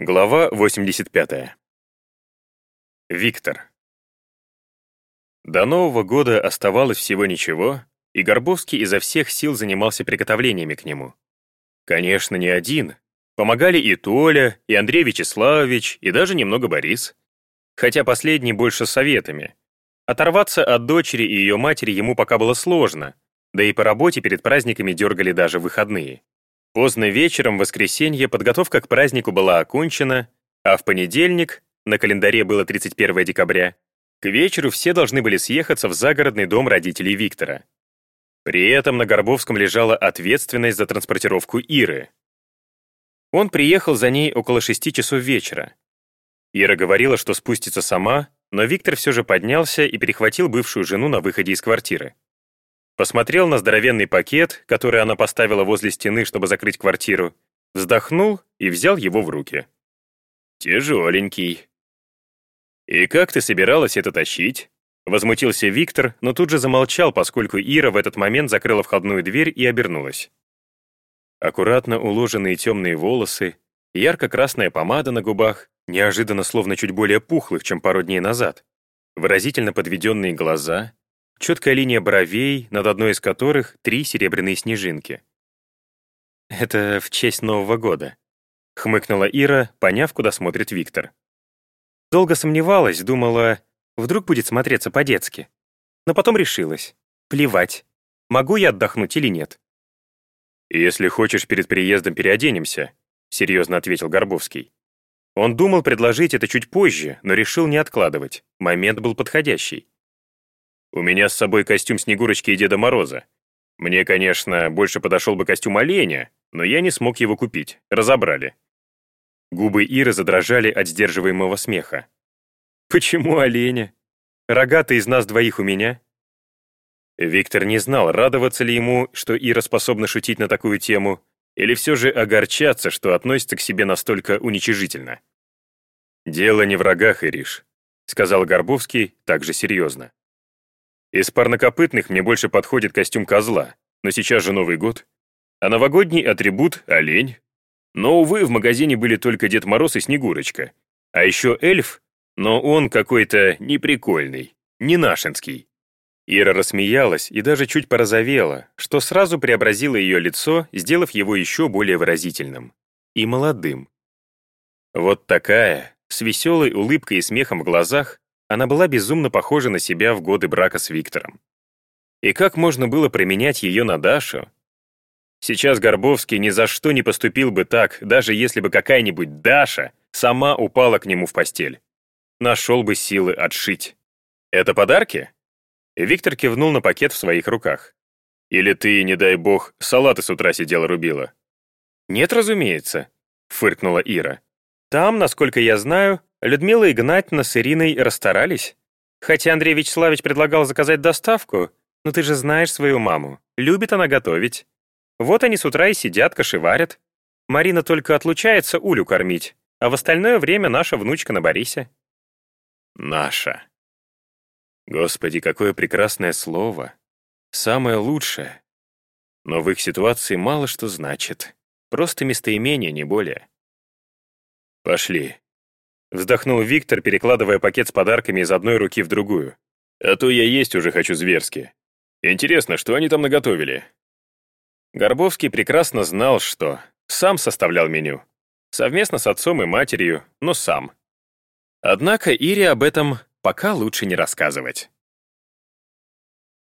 Глава 85. Виктор. До Нового года оставалось всего ничего, и Горбовский изо всех сил занимался приготовлениями к нему. Конечно, не один. Помогали и Толя, и Андрей Вячеславович, и даже немного Борис. Хотя последний больше советами. Оторваться от дочери и ее матери ему пока было сложно, да и по работе перед праздниками дергали даже выходные. Поздно вечером в воскресенье подготовка к празднику была окончена, а в понедельник, на календаре было 31 декабря, к вечеру все должны были съехаться в загородный дом родителей Виктора. При этом на Горбовском лежала ответственность за транспортировку Иры. Он приехал за ней около шести часов вечера. Ира говорила, что спустится сама, но Виктор все же поднялся и перехватил бывшую жену на выходе из квартиры. Посмотрел на здоровенный пакет, который она поставила возле стены, чтобы закрыть квартиру, вздохнул и взял его в руки. «Тяжеленький». «И как ты собиралась это тащить?» Возмутился Виктор, но тут же замолчал, поскольку Ира в этот момент закрыла входную дверь и обернулась. Аккуратно уложенные темные волосы, ярко-красная помада на губах, неожиданно словно чуть более пухлых, чем пару дней назад, выразительно подведенные глаза, четкая линия бровей, над одной из которых три серебряные снежинки. «Это в честь Нового года», — хмыкнула Ира, поняв, куда смотрит Виктор. Долго сомневалась, думала, вдруг будет смотреться по-детски. Но потом решилась. Плевать, могу я отдохнуть или нет. «Если хочешь, перед приездом переоденемся», — серьезно ответил Горбовский. Он думал предложить это чуть позже, но решил не откладывать. Момент был подходящий. У меня с собой костюм Снегурочки и Деда Мороза. Мне, конечно, больше подошел бы костюм оленя, но я не смог его купить, разобрали. Губы Иры задрожали от сдерживаемого смеха. «Почему оленя? Рога-то из нас двоих у меня?» Виктор не знал, радоваться ли ему, что Ира способна шутить на такую тему, или все же огорчаться, что относится к себе настолько уничижительно. «Дело не в рогах, Ириш», — сказал Горбовский также серьезно. Из парнокопытных мне больше подходит костюм козла, но сейчас же Новый год. А новогодний атрибут — олень. Но, увы, в магазине были только Дед Мороз и Снегурочка. А еще эльф, но он какой-то неприкольный, не нашинский. Ира рассмеялась и даже чуть порозовела, что сразу преобразило ее лицо, сделав его еще более выразительным. И молодым. Вот такая, с веселой улыбкой и смехом в глазах, она была безумно похожа на себя в годы брака с Виктором. И как можно было применять ее на Дашу? Сейчас Горбовский ни за что не поступил бы так, даже если бы какая-нибудь Даша сама упала к нему в постель. Нашел бы силы отшить. «Это подарки?» Виктор кивнул на пакет в своих руках. «Или ты, не дай бог, салаты с утра сидела рубила?» «Нет, разумеется», — фыркнула Ира. «Там, насколько я знаю, Людмила Игнатьевна с Ириной расстарались. Хотя Андрей Вячеславович предлагал заказать доставку, но ты же знаешь свою маму. Любит она готовить. Вот они с утра и сидят, кошеварят. Марина только отлучается Улю кормить, а в остальное время наша внучка на Борисе. Наша. Господи, какое прекрасное слово. Самое лучшее. Но в их ситуации мало что значит. Просто местоимение, не более. Пошли. Вздохнул Виктор, перекладывая пакет с подарками из одной руки в другую. «А то я есть уже хочу зверски. Интересно, что они там наготовили?» Горбовский прекрасно знал, что сам составлял меню. Совместно с отцом и матерью, но сам. Однако Ире об этом пока лучше не рассказывать.